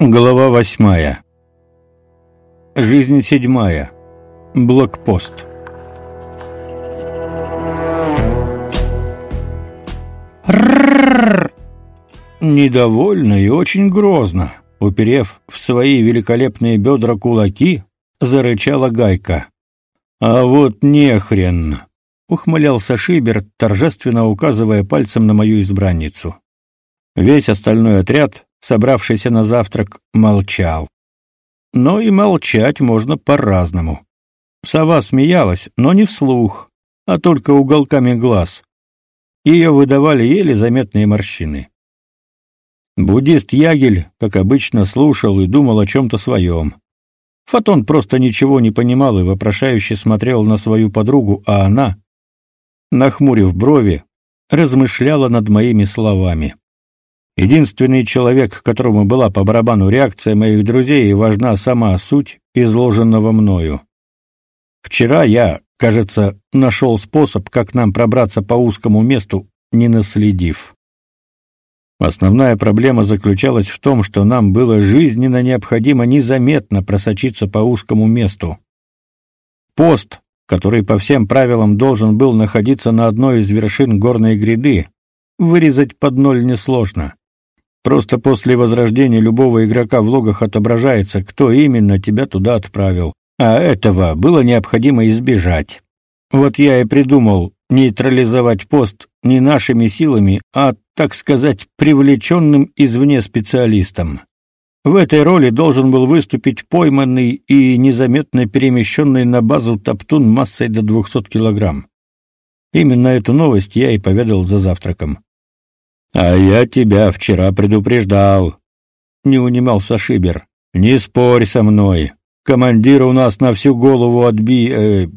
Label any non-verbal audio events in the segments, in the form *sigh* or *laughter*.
Глава восьмая. Жизнь седьмая. Блокпост. Недовольно и очень грозно, уперев в свои великолепные бедра кулаки, зарычала Гайка. А вот нехрен, ухмылялся Шибер, торжественно указывая пальцем на мою избранницу. Весь остальной отряд собравшийся на завтрак, молчал. Но и молчать можно по-разному. Сова смеялась, но не вслух, а только уголками глаз. Ее выдавали еле заметные морщины. Буддист Ягель, как обычно, слушал и думал о чем-то своем. Фотон просто ничего не понимал и вопрошающе смотрел на свою подругу, а она, нахмурив брови, размышляла над моими словами. Единственный человек, которому была по барабану реакция моих друзей, и важна сама суть изложенного мною. Вчера я, кажется, нашел способ, как нам пробраться по узкому месту, не наследив. Основная проблема заключалась в том, что нам было жизненно необходимо незаметно просочиться по узкому месту. Пост, который по всем правилам должен был находиться на одной из вершин горной гряды, вырезать под ноль несложно. Просто после возрождения любого игрока в логах отображается, кто именно тебя туда отправил. А этого было необходимо избежать. Вот я и придумал нейтрализовать пост не нашими силами, а, так сказать, привлеченным извне специалистом. В этой роли должен был выступить пойманный и незаметно перемещенный на базу топтун массой до 200 килограмм. Именно эту новость я и поведал за завтраком. А я тебя вчера предупреждал, не унимался Шибер. Не спорь со мной. Командир у нас на всю голову отби э,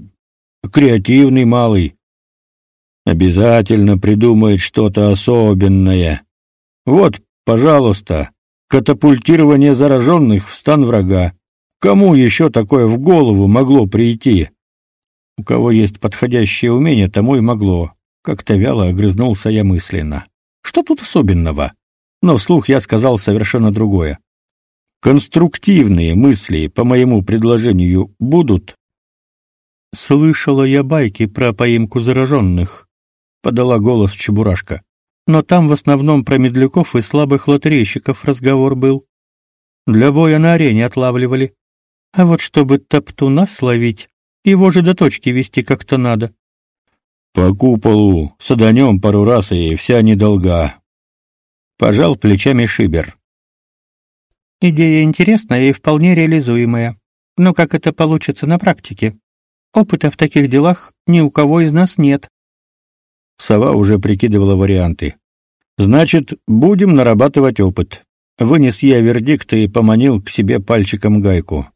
креативный малый. Обязательно придумает что-то особенное. Вот, пожалуйста, катапультирование зараженных в стан врага. Кому еще такое в голову могло прийти? У кого есть подходящее умение, тому и могло. Как-то вяло огрызнулся я мысленно. Что тут особенного? Но вслух я сказал совершенно другое. Конструктивные мысли по моему предложению будут. Слышала я байки про поимку зараженных», — подала голос Чебурашка. Но там в основном про медляков и слабых лотерейщиков разговор был. Для боя на арене отлавливали. А вот чтобы топтуна словить, его же до точки вести как-то надо. По куполу саданем пару раз и вся недолга. Пожал плечами Шибер. Идея интересная и вполне реализуемая. Но как это получится на практике? Опыта в таких делах ни у кого из нас нет. Сова уже прикидывала варианты. Значит, будем нарабатывать опыт. Вынес я вердикт и поманил к себе пальчиком гайку.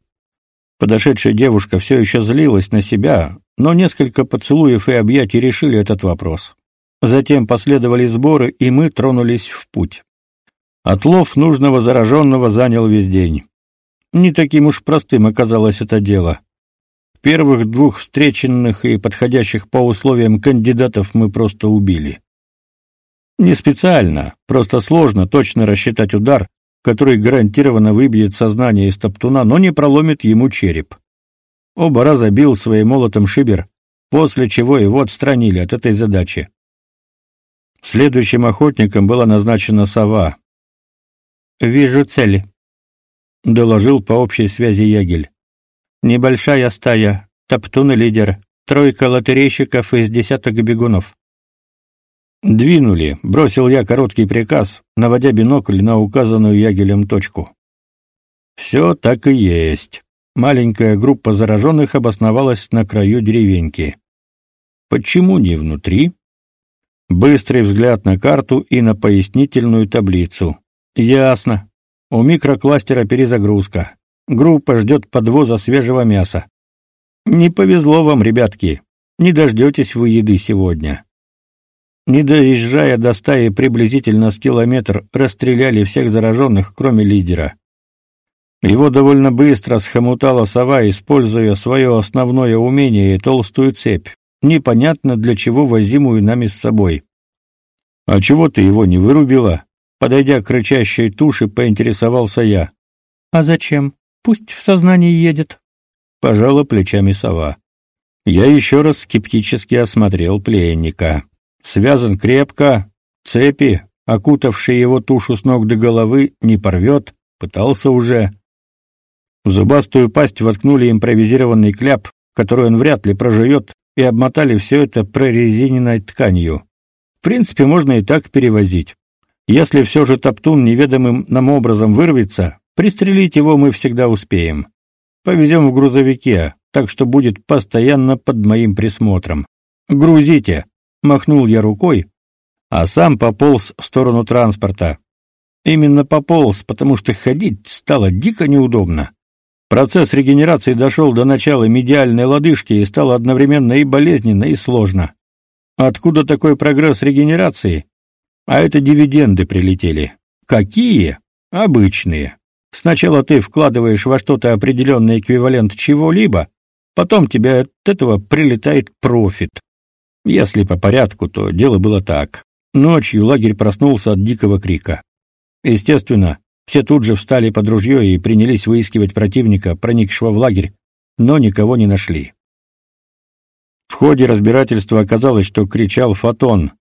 Подошедшая девушка все еще злилась на себя, но несколько поцелуев и объятий решили этот вопрос. Затем последовали сборы, и мы тронулись в путь. Отлов нужного зараженного занял весь день. Не таким уж простым оказалось это дело. Первых двух встреченных и подходящих по условиям кандидатов мы просто убили. Не специально, просто сложно точно рассчитать удар, который гарантированно выбьет сознание из топтуна, но не проломит ему череп. Оба раза бил своим молотом Шибер, после чего его отстранили от этой задачи. Следующим охотником была назначена сова. «Вижу цели», — доложил по общей связи Ягель. «Небольшая стая, топтун и лидер, тройка лотерейщиков из десяток бегунов». «Двинули», — бросил я короткий приказ, наводя бинокль на указанную Ягелем точку. «Все так и есть» маленькая группа зараженных обосновалась на краю деревеньки. Почему не внутри? Быстрый взгляд на карту и на пояснительную таблицу. Ясно. У микрокластера перезагрузка. Группа ждет подвоза свежего мяса. Не повезло вам, ребятки. Не дождетесь вы еды сегодня. Не доезжая до стаи приблизительно с километр, расстреляли всех зараженных, кроме лидера. Его довольно быстро схомутала сова, используя свое основное умение толстую цепь, непонятно для чего возимую нами с собой. «А чего ты его не вырубила?» Подойдя к рычащей туше, поинтересовался я. А зачем? Пусть в сознании едет. Пожала плечами сова. Я еще раз скептически осмотрел пленника. Связан крепко, цепи, окутавшие его тушу с ног до головы, не порвет, пытался уже. В зубастую пасть воткнули импровизированный кляп, который он вряд ли прожует, и обмотали все это прорезиненной тканью. В принципе, можно и так перевозить. Если все же топтун неведомым нам образом вырвется, пристрелить его мы всегда успеем. Повезем в грузовике, так что будет постоянно под моим присмотром. Грузите, махнул я рукой, а сам пополз в сторону транспорта. Именно пополз, потому что ходить стало дико неудобно. Процесс регенерации дошел до начала медиальной лодыжки и стало одновременно и болезненно, и сложно. Откуда такой прогресс регенерации? А это дивиденды прилетели. Какие? Обычные. Сначала ты вкладываешь во что-то определенный эквивалент чего-либо, потом тебе от этого прилетает профит. Если по порядку, то дело было так. Ночью лагерь проснулся от дикого крика. Естественно, все тут же встали под ружье и принялись выискивать противника, проникшего в лагерь, но никого не нашли. В ходе разбирательства оказалось, что кричал Фотон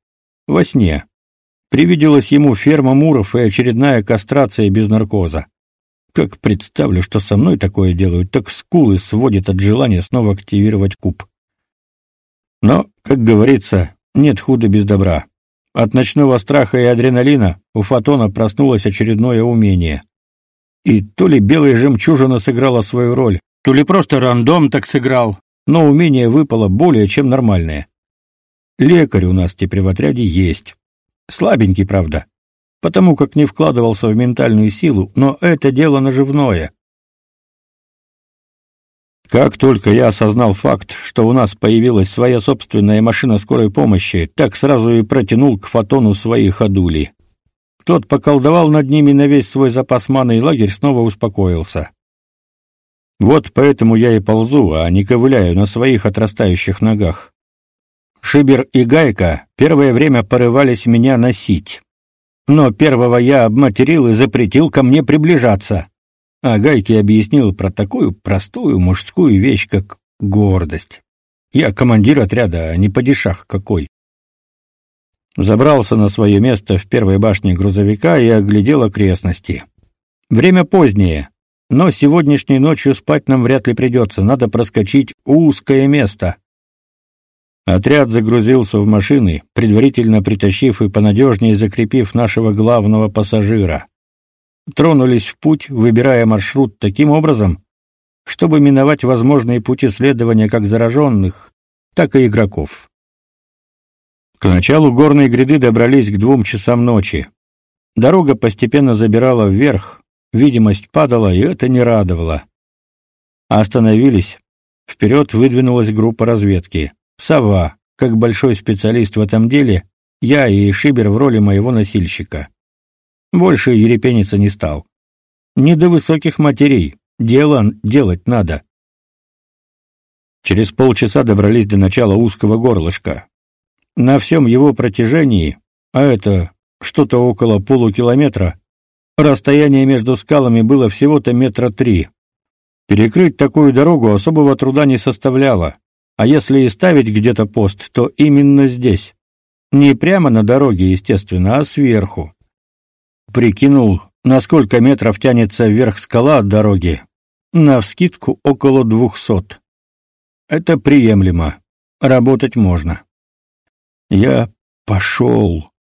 во сне. Привиделась ему ферма Муров и очередная кастрация без наркоза. Как представлю, что со мной такое делают, так скулы сводит от желания снова активировать куб. Но, как говорится, нет худа без добра. От ночного страха и адреналина у Фотона проснулось очередное умение. И то ли белая жемчужина сыграла свою роль, то ли просто рандом так сыграл, но умение выпало более чем нормальное. Лекарь у нас теперь в отряде есть. Слабенький, правда, потому как не вкладывался в ментальную силу, но это дело наживное. Как только я осознал факт, что у нас появилась своя собственная машина скорой помощи, так сразу и протянул к фотону свои ходули. Тот поколдовал над ними на весь свой запас маны, и лагерь снова успокоился. Вот поэтому я и ползу, а не ковыляю на своих отрастающих ногах. Шибер и Гайка первое время порывались меня носить. Но первого я обматерил и запретил ко мне приближаться. А Гайке объяснил про такую простую мужскую вещь, как гордость. Я командир отряда, а не падишах какой. Забрался на свое место в первой башне грузовика и оглядел окрестности. Время позднее, но сегодняшней ночью спать нам вряд ли придется, надо проскочить узкое место. Отряд загрузился в машины, предварительно притащив и понадежнее закрепив нашего главного пассажира. Тронулись в путь, выбирая маршрут таким образом, чтобы миновать возможные пути следования как зараженных, так и игроков. К началу горной гряды добрались к двум часам ночи. Дорога постепенно забирала вверх, видимость падала, и это не радовало. Остановились. Вперед выдвинулась группа разведки. Сова, как большой специалист в этом деле, я и Шибер в роли моего носильщика. Больше ерепениться не стал. Не до высоких матерей, дело делать надо. Через полчаса добрались до начала узкого горлышка. На всем его протяжении, а это что-то около полукилометра, расстояние между скалами было всего-то метра три. Перекрыть такую дорогу особого труда не составляло. А если и ставить где-то пост, то именно здесь. Не прямо на дороге, естественно, а сверху. Прикинул, на сколько метров тянется вверх скала от дороги. На вскидку около двухсот. Это приемлемо. Работать можно. Я пошел.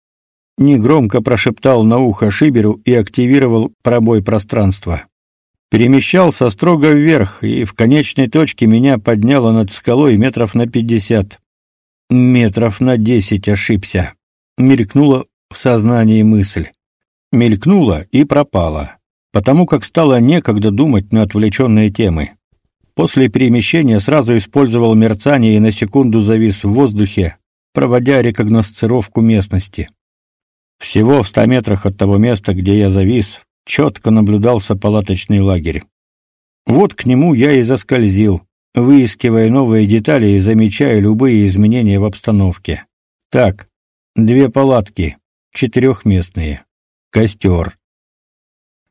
Негромко прошептал на ухо Шиберу и активировал пробой пространства перемещался строго вверх, и в конечной точке меня подняло над скалой метров на пятьдесят. Метров на десять ошибся. Мелькнула в сознании мысль. Мелькнула и пропала, потому как стало некогда думать на отвлеченные темы. После перемещения сразу использовал мерцание и на секунду завис в воздухе, проводя рекогносцировку местности. Всего в ста метрах от того места, где я завис, четко наблюдался палаточный лагерь. Вот к нему я и заскользил, выискивая новые детали и замечая любые изменения в обстановке. Так, две палатки, четырехместные, костер.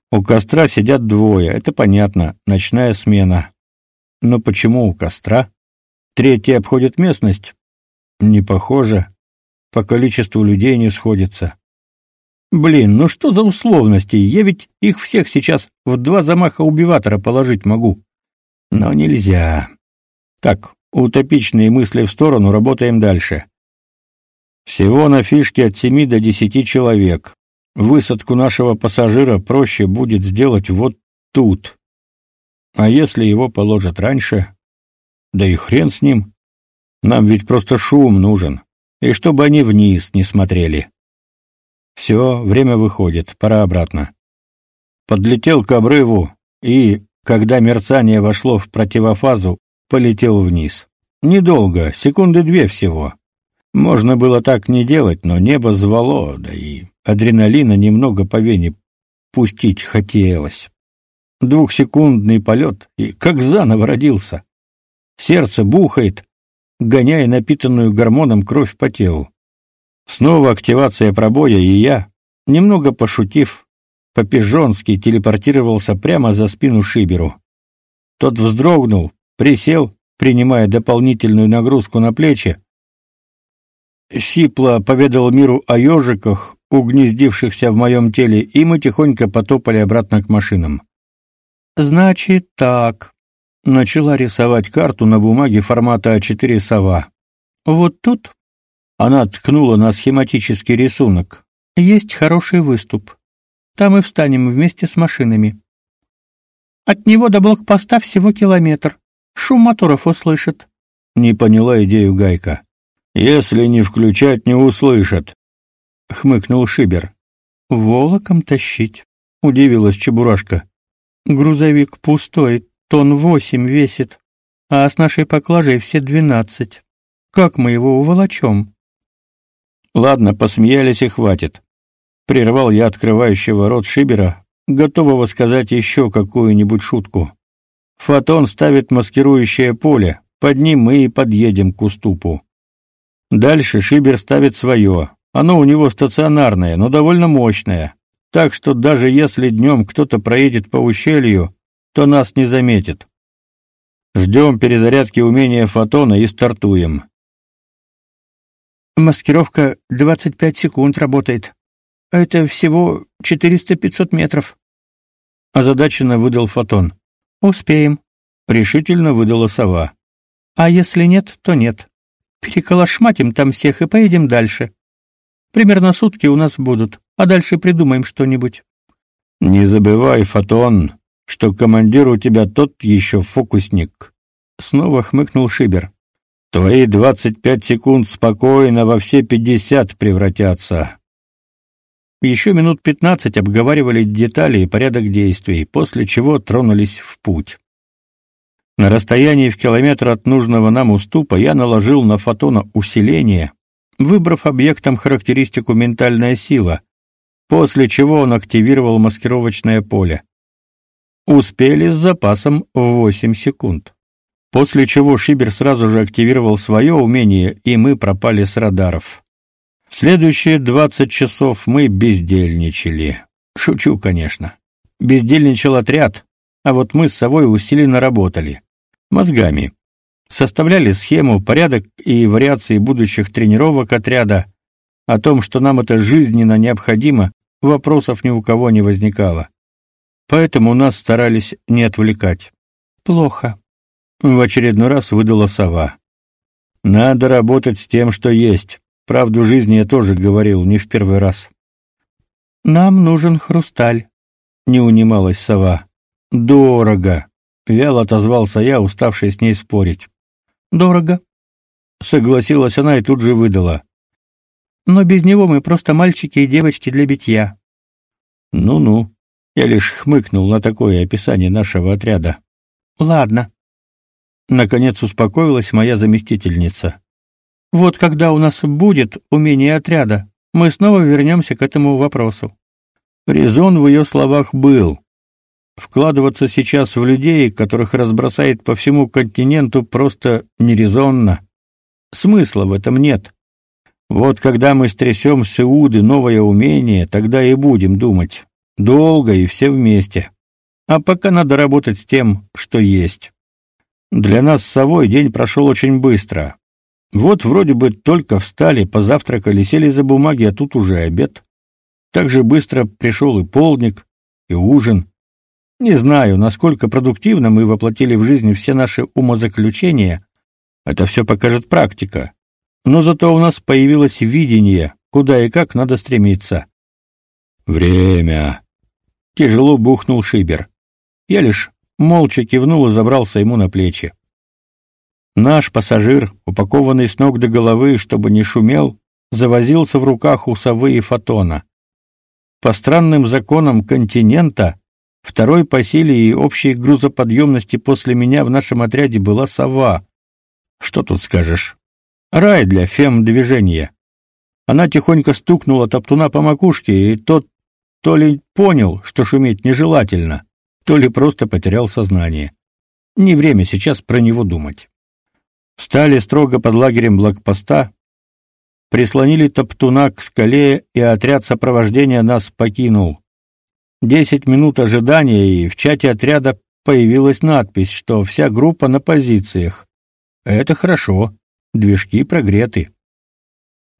У костра сидят двое, это понятно, ночная смена. Но почему у костра? Третий обходит местность? Не похоже. По количеству людей не сходится. Блин, ну что за условности? Я ведь их всех сейчас в два замаха убиватора положить могу. Но нельзя. Так, утопичные мысли в сторону, работаем дальше. Всего на фишке от семи до десяти человек. Высадку нашего пассажира проще будет сделать вот тут. А если его положат раньше? Да и хрен с ним. Нам ведь просто шум нужен. И чтобы они вниз не смотрели. Все, время выходит, пора обратно. Подлетел к обрыву и, когда мерцание вошло в противофазу, полетел вниз. Недолго, секунды две всего. Можно было так не делать, но небо звало, да и адреналина немного по вене пустить хотелось. Двухсекундный полет, и как заново родился. Сердце бухает, гоняя напитанную гормоном кровь по телу. Снова активация пробоя, и я, немного пошутив, по-пижонски телепортировался прямо за спину Шиберу. Тот вздрогнул, присел, принимая дополнительную нагрузку на плечи. Сипло поведал миру о ежиках, угнездившихся в моем теле, и мы тихонько потопали обратно к машинам. «Значит так», — начала рисовать карту на бумаге формата А4 сова. «Вот тут она ткнула на схематический рисунок. Есть хороший выступ. Там и встанем вместе с машинами. От него до блокпоста всего километр. Шум моторов услышат. Не поняла идею Гайка. Если не включать, не услышат, хмыкнул Шибер. Волоком тащить, удивилась Чебурашка. Грузовик пустой, тон восемь весит, а с нашей поклажей все двенадцать. Как мы его уволочем? Ладно, посмеялись и хватит. Прервал я открывающего рот Шибера, готового сказать еще какую-нибудь шутку. Фотон ставит маскирующее поле, под ним мы и подъедем к уступу. Дальше Шибер ставит свое. Оно у него стационарное, но довольно мощное, так что даже если днем кто-то проедет по ущелью, то нас не заметит. Ждем перезарядки умения фотона и стартуем. Маскировка 25 секунд работает. Это всего 400-500 метров. Озадаченно выдал Фотон. Успеем, решительно выдала сова. А если нет, то нет. Переколошматим там всех и поедем дальше. Примерно сутки у нас будут, а дальше придумаем что-нибудь. Не забывай, Фотон, что командир у тебя тот еще фокусник. Снова хмыкнул Шибер. Твои двадцать пять секунд спокойно во все пятьдесят превратятся. Еще минут пятнадцать обговаривали детали и порядок действий, после чего тронулись в путь. На расстоянии в километр от нужного нам уступа я наложил на фотона усиление, выбрав объектом характеристику ментальная сила, после чего он активировал маскировочное поле. Успели с запасом в восемь секунд. После чего Шибер сразу же активировал свое умение, и мы пропали с радаров. Следующие двадцать часов мы бездельничали. Шучу, конечно. Бездельничал отряд, а вот мы с собой усиленно работали. Мозгами. Составляли схему, порядок и вариации будущих тренировок отряда. О том, что нам это жизненно необходимо, вопросов ни у кого не возникало. Поэтому нас старались не отвлекать. Плохо. В очередной раз выдала сова. Надо работать с тем, что есть. Правду жизни я тоже говорил не в первый раз. Нам нужен хрусталь, не унималась сова. Дорого, вяло отозвался я, уставший с ней спорить. Дорого, согласилась она и тут же выдала. Но без него мы просто мальчики и девочки для битья. Ну-ну. Я лишь хмыкнул на такое описание нашего отряда. Ладно, Наконец успокоилась моя заместительница. Вот когда у нас будет умение отряда, мы снова вернемся к этому вопросу. Резон в ее словах был. Вкладываться сейчас в людей, которых разбросает по всему континенту, просто нерезонно. Смысла в этом нет. Вот когда мы стрясем с Иуды новое умение, тогда и будем думать. долго и все вместе. А пока надо работать с тем, что есть. Для нас с совой день прошел очень быстро. Вот вроде бы только встали, позавтракали, сели за бумаги, а тут уже обед. Так же быстро пришел и полдник, и ужин. Не знаю, насколько продуктивно мы воплотили в жизнь все наши умозаключения. Это все покажет практика. Но зато у нас появилось видение, куда и как надо стремиться. Время. Тяжело бухнул Шибер. Я лишь молча кивнул и забрался ему на плечи. Наш пассажир, упакованный с ног до головы, чтобы не шумел, завозился в руках у совы и фотона. По странным законам континента, второй по силе и общей грузоподъемности после меня в нашем отряде была сова. Что тут скажешь? Рай для фем-движения. Она тихонько стукнула топтуна по макушке, и тот то ли понял, что шуметь нежелательно, то ли просто потерял сознание. Не время сейчас про него думать. Встали строго под лагерем блокпоста, прислонили топтуна к скале, и отряд сопровождения нас покинул. Десять минут ожидания, и в чате отряда появилась надпись, что вся группа на позициях. Это хорошо, движки прогреты.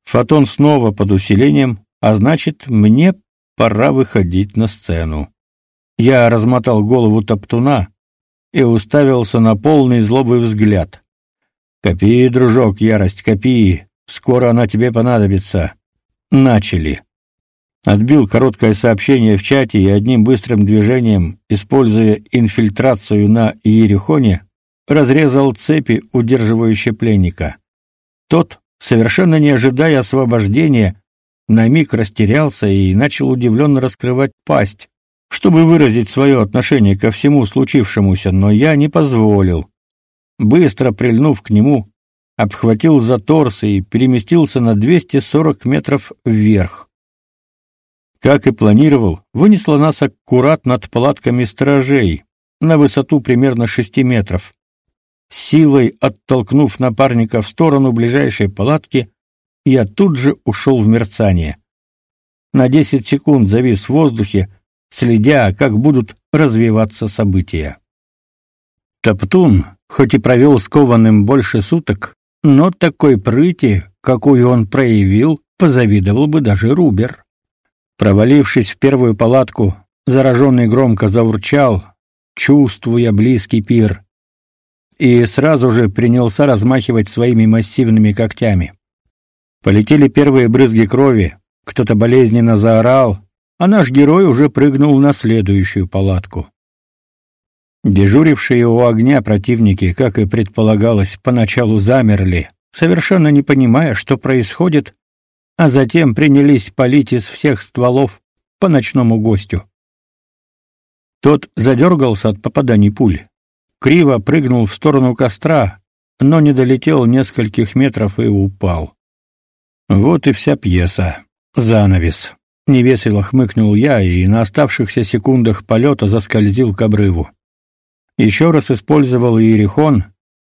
Фотон снова под усилением, а значит, мне пора выходить на сцену. Я размотал голову топтуна и уставился на полный злобы взгляд. Копи, дружок, ярость, копи. Скоро она тебе понадобится. Начали. Отбил короткое сообщение в чате и одним быстрым движением, используя инфильтрацию на Иерихоне, разрезал цепи, удерживающие пленника. Тот, совершенно не ожидая освобождения, на миг растерялся и начал удивленно раскрывать пасть, чтобы выразить свое отношение ко всему случившемуся, но я не позволил. Быстро прильнув к нему, обхватил за торс и переместился на 240 метров вверх. Как и планировал, вынесло нас аккурат над палатками сторожей, на высоту примерно 6 метров. Силой оттолкнув напарника в сторону ближайшей палатки, я тут же ушел в мерцание. На 10 секунд завис в воздухе, следя, как будут развиваться события. Топтун, хоть и провел скованным больше суток, но такой прыти, какую он проявил, позавидовал бы даже Рубер. Провалившись в первую палатку, зараженный громко заурчал, чувствуя близкий пир, и сразу же принялся размахивать своими массивными когтями. Полетели первые брызги крови, кто-то болезненно заорал, а наш герой уже прыгнул на следующую палатку. Дежурившие у огня противники, как и предполагалось, поначалу замерли, совершенно не понимая, что происходит, а затем принялись палить из всех стволов по ночному гостю. Тот задергался от попаданий пуль. Криво прыгнул в сторону костра, но не долетел нескольких метров и упал. Вот и вся пьеса. Занавес. Невесело хмыкнул я и на оставшихся секундах полета заскользил к обрыву. Еще раз использовал Иерихон,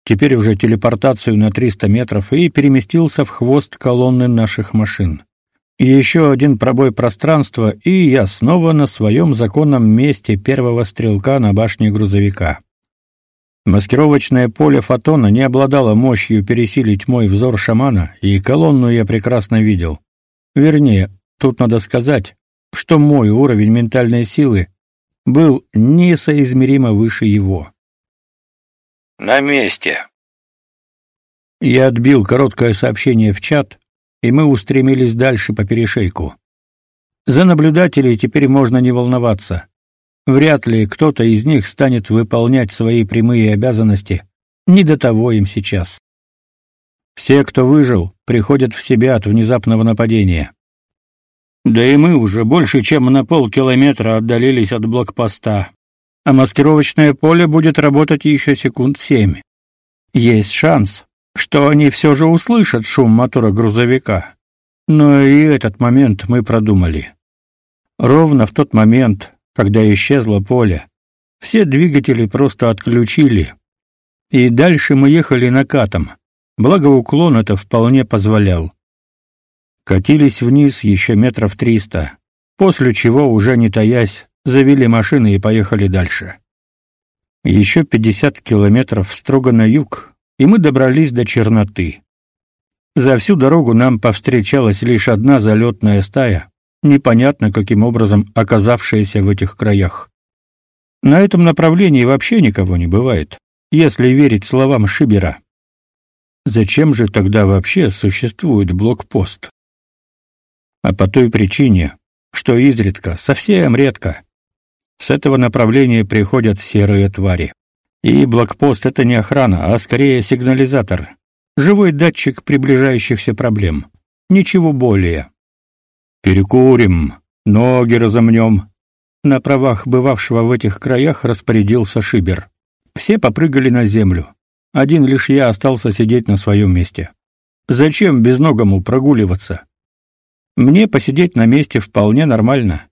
теперь уже телепортацию на 300 метров, и переместился в хвост колонны наших машин. Еще один пробой пространства, и я снова на своем законном месте первого стрелка на башне грузовика. Маскировочное поле фотона не обладало мощью пересилить мой взор шамана, и колонну я прекрасно видел. Вернее, тут надо сказать, что мой уровень ментальной силы был несоизмеримо выше его. На месте. Я отбил короткое сообщение в чат, и мы устремились дальше по перешейку. За наблюдателей теперь можно не волноваться. Вряд ли кто-то из них станет выполнять свои прямые обязанности. Не до того им сейчас. Все, кто выжил, приходят в себя от внезапного нападения. Да и мы уже больше, чем на полкилометра отдалились от блокпоста. А маскировочное поле будет работать еще секунд семь. Есть шанс, что они все же услышат шум мотора грузовика. Но и этот момент мы продумали. Ровно в тот момент, когда исчезло поле. Все двигатели просто отключили. И дальше мы ехали накатом. Благо уклон это вполне позволял. Катились вниз еще метров триста. после чего, уже не таясь, завели машины и поехали дальше. Еще 50 километров строго на юг, и мы добрались до Черноты. За всю дорогу нам повстречалась лишь одна залетная стая, непонятно каким образом оказавшаяся в этих краях. На этом направлении вообще никого не бывает, если верить словам Шибера. Зачем же тогда вообще существует блокпост? А по той причине, что изредка, совсем редко, с этого направления приходят серые твари. И блокпост это не охрана, а скорее сигнализатор. Живой датчик приближающихся проблем. Ничего более. Перекурим, ноги разомнем. На правах бывавшего в этих краях распорядился Шибер. Все попрыгали на землю. Один лишь я остался сидеть на своем месте. Зачем безногому прогуливаться? Мне посидеть на месте вполне нормально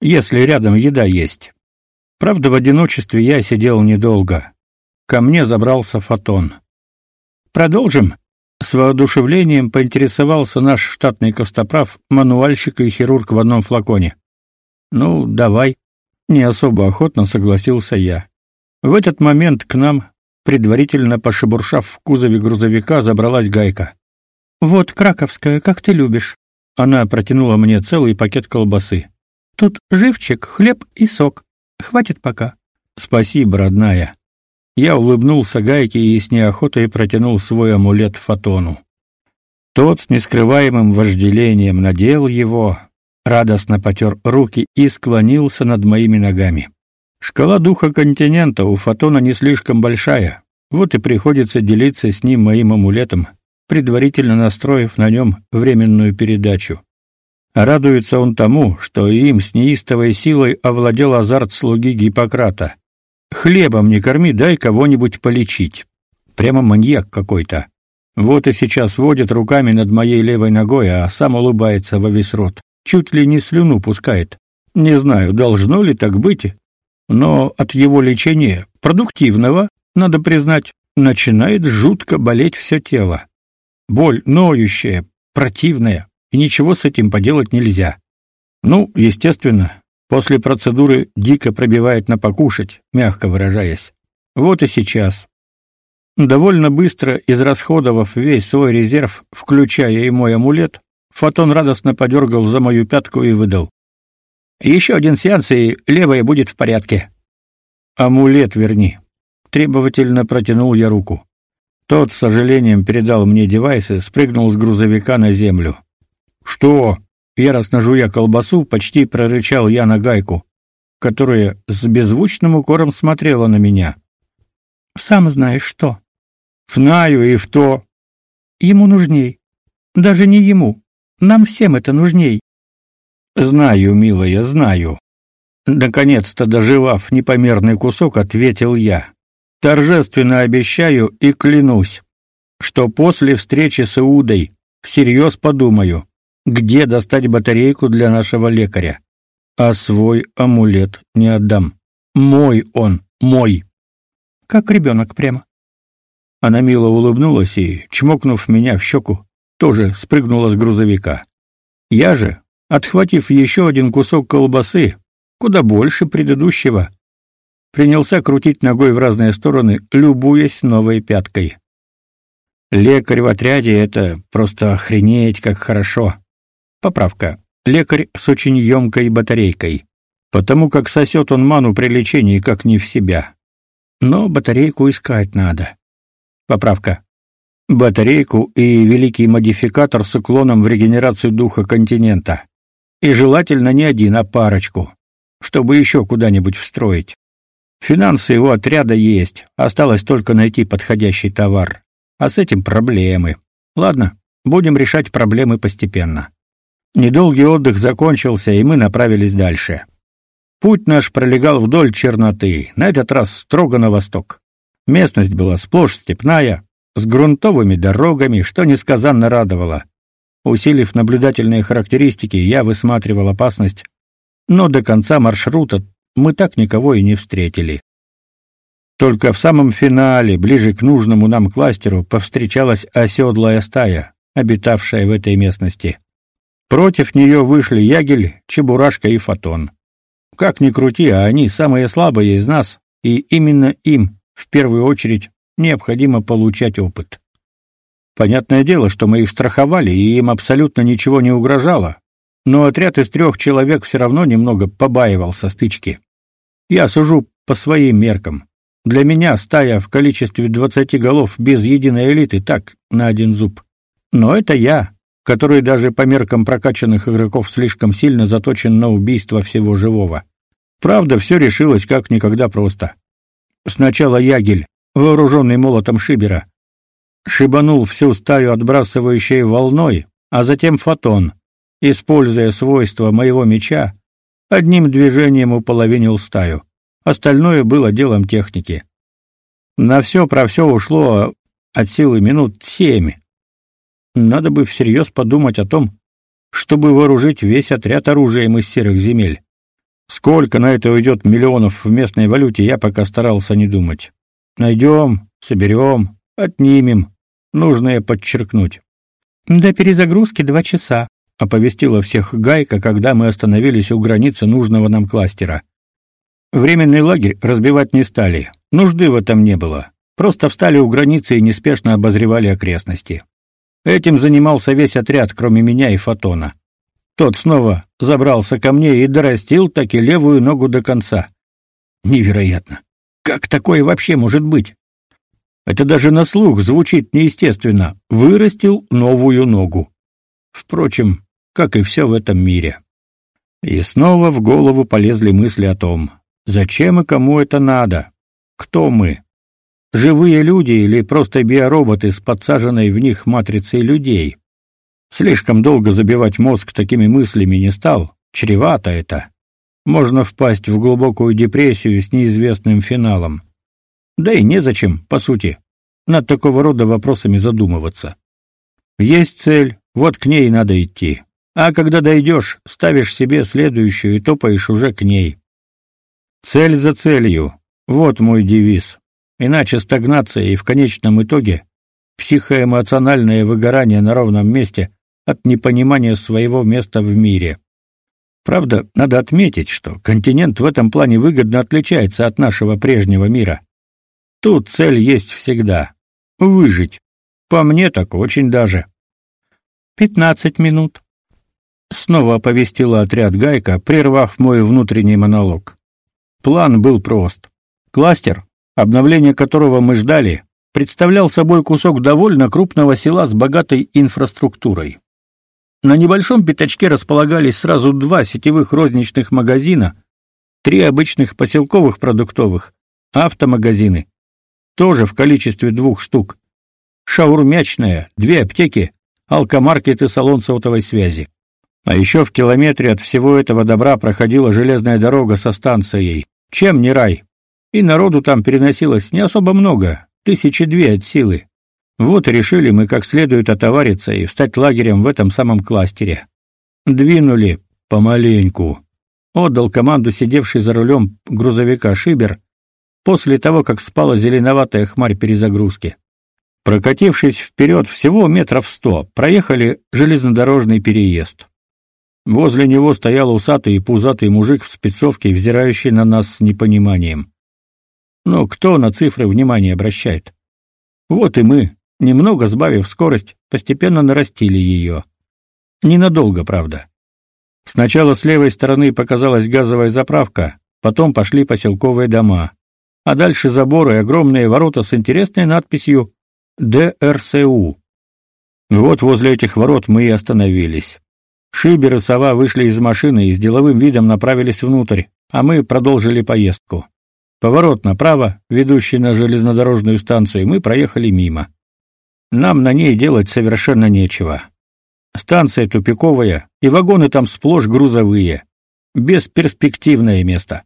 если рядом еда есть. Правда, в одиночестве я сидел недолго. Ко мне забрался Фотон. Продолжим. С воодушевлением поинтересовался наш штатный костоправ, мануальщик и хирург в одном флаконе. Ну, давай. Не особо охотно согласился я. В этот момент к нам, предварительно пошебуршав в кузове грузовика, забралась Гайка. Вот краковская, как ты любишь. Она протянула мне целый пакет колбасы. Тут живчик, хлеб и сок. Хватит пока. Спасибо, родная. Я улыбнулся Гайке и с неохотой протянул свой амулет Фотону. Тот с нескрываемым вожделением надел его, радостно потер руки и склонился над моими ногами. Шкала духа континента у Фотона не слишком большая, вот и приходится делиться с ним моим амулетом, предварительно настроив на нем временную передачу. Радуется он тому, что им с неистовой силой овладел азарт слуги Гиппократа. Хлебом не корми, дай кого-нибудь полечить. Прямо маньяк какой-то. Вот и сейчас водит руками над моей левой ногой, а сам улыбается во весь рот. Чуть ли не слюну пускает. Не знаю, должно ли так быть, но от его лечения, продуктивного, надо признать, начинает жутко болеть все тело. Боль ноющая, противная, и ничего с этим поделать нельзя. Ну, естественно, после процедуры дико пробивает на покушать, мягко выражаясь. Вот и сейчас. Довольно быстро израсходовав весь свой резерв, включая и мой амулет, Фотон радостно подергал за мою пятку и выдал: «Еще один сеанс, и левая будет в порядке. Амулет верни. Требовательно протянул я руку. Тот с сожалением передал мне девайс и спрыгнул с грузовика на землю. «Что?» — яростно жуя колбасу, почти прорычал я на гайку, которая с беззвучным укором смотрела на меня. «Сам знаешь что». «Знаю и в то». «Ему нужней. Даже не ему. Нам всем это нужней». «Знаю, милая, знаю». Наконец-то, доживав непомерный кусок, ответил я. «Торжественно обещаю и клянусь, что после встречи с Иудой всерьез подумаю, где достать батарейку для нашего лекаря. А свой амулет не отдам. Мой он, мой. Как ребенок прямо. Она мило улыбнулась и, чмокнув меня в щеку, тоже спрыгнула с грузовика. Я же, отхватив еще один кусок колбасы, куда больше предыдущего, принялся крутить ногой в разные стороны, любуясь новой пяткой. Лекарь в отряде это просто охренеть как хорошо. Поправка. Лекарь с очень емкой батарейкой. Потому как сосет он ману при лечении как не в себя. Но батарейку искать надо. Поправка. Батарейку и великий модификатор с уклоном в регенерацию духа континента. И желательно не один, а парочку, чтобы еще куда-нибудь встроить. Финансы его отряда есть, осталось только найти подходящий товар. А с этим проблемы. Ладно, будем решать проблемы постепенно. Недолгий отдых закончился, и мы направились дальше. Путь наш пролегал вдоль черноты, на этот раз строго на восток. Местность была сплошь степная, с грунтовыми дорогами, что несказанно радовало. Усилив наблюдательные характеристики, я высматривал опасность, но до конца маршрута мы так никого и не встретили. Только в самом финале, ближе к нужному нам кластеру, повстречалась оседлая стая, обитавшая в этой местности. Против нее вышли Ягель, Чебурашка и Фотон. Как ни крути, а они самые слабые из нас, и именно им, в первую очередь, необходимо получать опыт. Понятное дело, что мы их страховали, и им абсолютно ничего не угрожало, но отряд из трех человек все равно немного побаивался стычки. Я сужу по своим меркам. Для меня стая в количестве двадцати голов без единой элиты так, на один зуб. Но это я, который даже по меркам прокачанных игроков слишком сильно заточен на убийство всего живого. Правда, все решилось как никогда просто. Сначала Ягель, вооруженный молотом Шибера, шибанул всю стаю отбрасывающей волной, а затем Фотон, используя свойства моего меча, одним движением уполовинил стаю. Остальное было делом техники. На все про все ушло от силы минут семь, надо бы всерьез подумать о том, чтобы вооружить весь отряд оружием из серых земель. Сколько на это уйдет миллионов в местной валюте, я пока старался не думать. Найдем, соберем, отнимем. Нужно подчеркнуть. До перезагрузки два часа, оповестила всех Гайка, когда мы остановились у границы нужного нам кластера. Временный лагерь разбивать не стали. Нужды в этом не было. Просто встали у границы и неспешно обозревали окрестности. Этим занимался весь отряд, кроме меня и Фотона. Тот снова забрался ко мне и дорастил таки левую ногу до конца. Невероятно. Как такое вообще может быть? Это даже на слух звучит неестественно. Вырастил новую ногу. Впрочем, как и все в этом мире. И снова в голову полезли мысли о том, зачем и кому это надо, кто мы. Живые люди или просто биороботы с подсаженной в них матрицей людей? Слишком долго забивать мозг такими мыслями не стал, чревато это. Можно впасть в глубокую депрессию с неизвестным финалом. Да и незачем, по сути, над такого рода вопросами задумываться. Есть цель, вот к ней надо идти. А когда дойдешь, ставишь себе следующую и топаешь уже к ней. Цель за целью. Вот мой девиз. Иначе стагнация и в конечном итоге психоэмоциональное выгорание на ровном месте от непонимания своего места в мире. Правда, надо отметить, что континент в этом плане выгодно отличается от нашего прежнего мира. Тут цель есть всегда выжить. По мне так очень даже. «Пятнадцать минут. Снова оповестила отряд Гайка, прервав мой внутренний монолог. План был прост. Кластер обновление которого мы ждали, представлял собой кусок довольно крупного села с богатой инфраструктурой. На небольшом пятачке располагались сразу два сетевых розничных магазина, три обычных поселковых продуктовых, автомагазины, тоже в количестве двух штук, шаурмячная, две аптеки, алкомаркет и салон сотовой связи. А еще в километре от всего этого добра проходила железная дорога со станцией. Чем не рай? И народу там переносилось не особо много, тысячи две от силы. Вот и решили мы как следует отовариться и встать лагерем в этом самом кластере. Двинули помаленьку. Отдал команду сидевший за рулем грузовика Шибер после того, как спала зеленоватая хмарь перезагрузки. Прокатившись вперед всего метров сто, проехали железнодорожный переезд. Возле него стоял усатый и пузатый мужик в спецовке, взирающий на нас с непониманием. Но кто на цифры внимание обращает? Вот и мы, немного сбавив скорость, постепенно нарастили ее. Ненадолго, правда. Сначала с левой стороны показалась газовая заправка, потом пошли поселковые дома, а дальше заборы и огромные ворота с интересной надписью ДРСУ. Вот возле этих ворот мы и остановились. Шибер и Сова вышли из машины и с деловым видом направились внутрь, а мы продолжили поездку. Поворот направо, ведущий на железнодорожную станцию, мы проехали мимо. Нам на ней делать совершенно нечего. Станция тупиковая, и вагоны там сплошь грузовые. Бесперспективное место.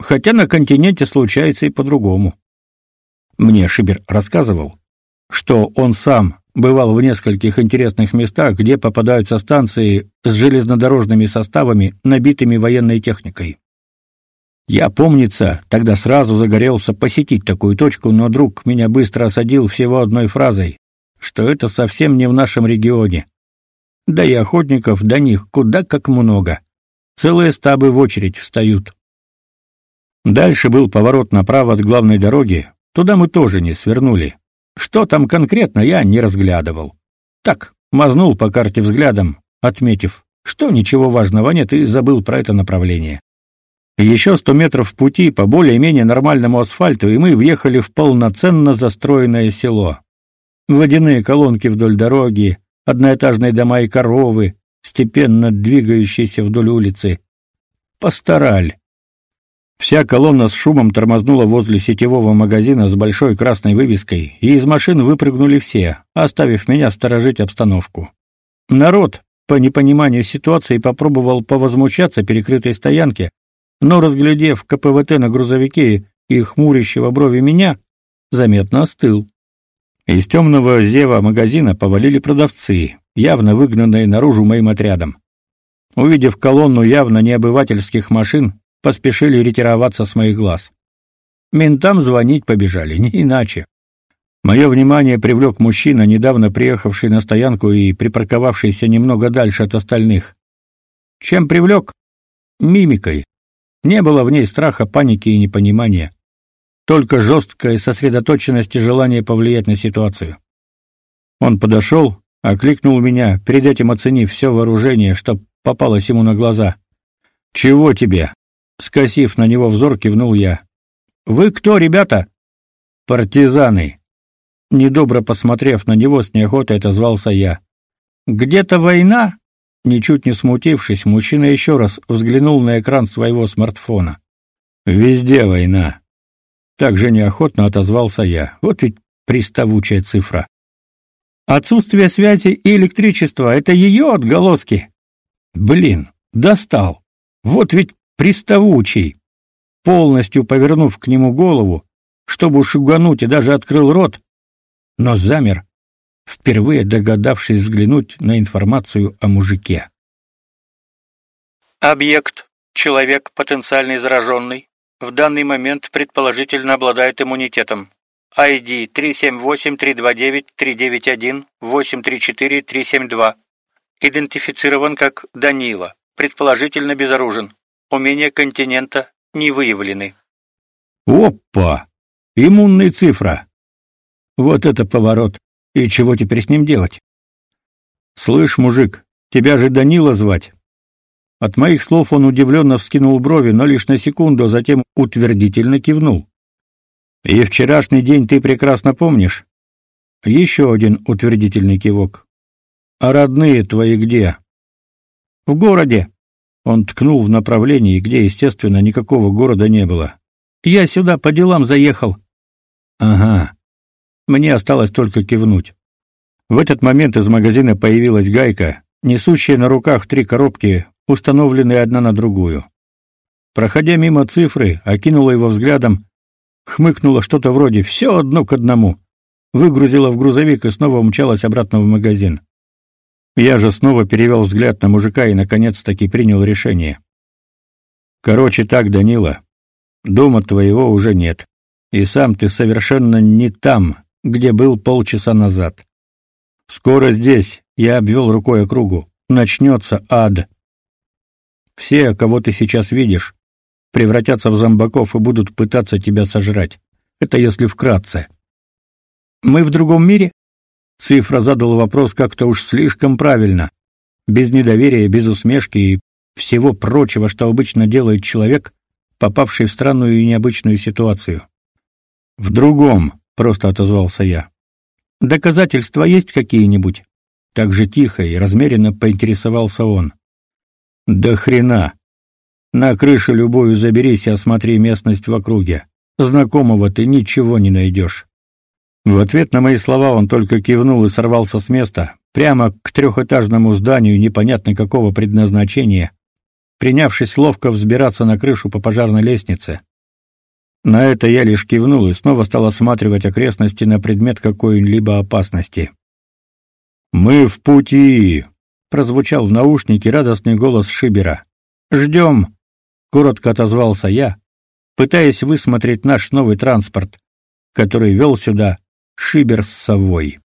Хотя на континенте случается и по-другому. Мне Шибер рассказывал, что он сам бывал в нескольких интересных местах, где попадаются станции с железнодорожными составами, набитыми военной техникой. Я, помнится, тогда сразу загорелся посетить такую точку, но друг меня быстро осадил всего одной фразой, что это совсем не в нашем регионе. Да и охотников до них куда как много. Целые стабы в очередь встают. Дальше был поворот направо от главной дороги. Туда мы тоже не свернули. Что там конкретно, я не разглядывал. Так, мазнул по карте взглядом, отметив, что ничего важного нет и забыл про это направление. Еще сто метров пути по более-менее нормальному асфальту, и мы въехали в полноценно застроенное село. Водяные колонки вдоль дороги, одноэтажные дома и коровы, степенно двигающиеся вдоль улицы. Постараль. Вся колонна с шумом тормознула возле сетевого магазина с большой красной вывеской, и из машин выпрыгнули все, оставив меня сторожить обстановку. Народ, по непониманию ситуации, попробовал повозмущаться перекрытой стоянке, но, разглядев КПВТ на грузовике и хмурящего брови меня, заметно остыл. Из темного зева магазина повалили продавцы, явно выгнанные наружу моим отрядом. Увидев колонну явно необывательских машин, поспешили ретироваться с моих глаз. Ментам звонить побежали, *laughs* не иначе. Мое внимание привлек мужчина, недавно приехавший на стоянку и припарковавшийся немного дальше от остальных. Чем привлек? Мимикой. Не было в ней страха, паники и непонимания. Только жесткая сосредоточенность и желание повлиять на ситуацию. Он подошел, окликнул меня, перед этим оценив все вооружение, что попалось ему на глаза. «Чего тебе?» Скосив на него взор, кивнул я. «Вы кто, ребята?» «Партизаны». Недобро посмотрев на него, с неохотой отозвался я. «Где-то война?» Ничуть не смутившись, мужчина еще раз взглянул на экран своего смартфона. «Везде война». Также неохотно отозвался я. Вот ведь приставучая цифра. Отсутствие связи и электричества — это ее отголоски. Блин, достал. Вот ведь приставучий. Полностью повернув к нему голову, чтобы шугануть и даже открыл рот, но замер, впервые догадавшись взглянуть на информацию о мужике. Объект, человек потенциально зараженный, в данный момент предположительно обладает иммунитетом. ID 378-329-391-834-372. Идентифицирован как Данила, предположительно безоружен. Умения континента не выявлены. Опа! Иммунная цифра. Вот это поворот. И чего теперь с ним делать? Слышь, мужик, тебя же Данила звать. От моих слов он удивленно вскинул брови, но лишь на секунду, а затем утвердительно кивнул. И вчерашний день ты прекрасно помнишь? Еще один утвердительный кивок. А родные твои где? В городе. Он ткнул в направлении, где, естественно, никакого города не было. Я сюда по делам заехал. Ага. Мне осталось только кивнуть. В этот момент из магазина появилась гайка, несущая на руках три коробки, установленные одна на другую. Проходя мимо цифры, окинула его взглядом, хмыкнула что-то вроде «все одно к одному», выгрузила в грузовик и снова умчалась обратно в магазин. Я же снова перевел взгляд на мужика и наконец-таки принял решение. Короче так, Данила, дома твоего уже нет. И сам ты совершенно не там, где был полчаса назад. Скоро здесь, я обвел рукой округу, начнется ад. Все, кого ты сейчас видишь, превратятся в зомбаков и будут пытаться тебя сожрать. Это если вкратце. Мы в другом мире? Цифра задал вопрос как-то уж слишком правильно, без недоверия, без усмешки и всего прочего, что обычно делает человек, попавший в странную и необычную ситуацию. В другом, просто отозвался я. Доказательства есть какие-нибудь? Так же тихо и размеренно поинтересовался он. Да хрена. На крышу любую заберись и осмотри местность в округе. Знакомого ты ничего не найдешь. В ответ на мои слова он только кивнул и сорвался с места, прямо к трехэтажному зданию непонятно какого предназначения, принявшись ловко взбираться на крышу по пожарной лестнице. На это я лишь кивнул и снова стал осматривать окрестности на предмет какой-либо опасности. «Мы в пути!» — прозвучал в наушнике радостный голос Шибера. «Ждем!» — коротко отозвался я, пытаясь высмотреть наш новый транспорт, который вел сюда Шибер с совой.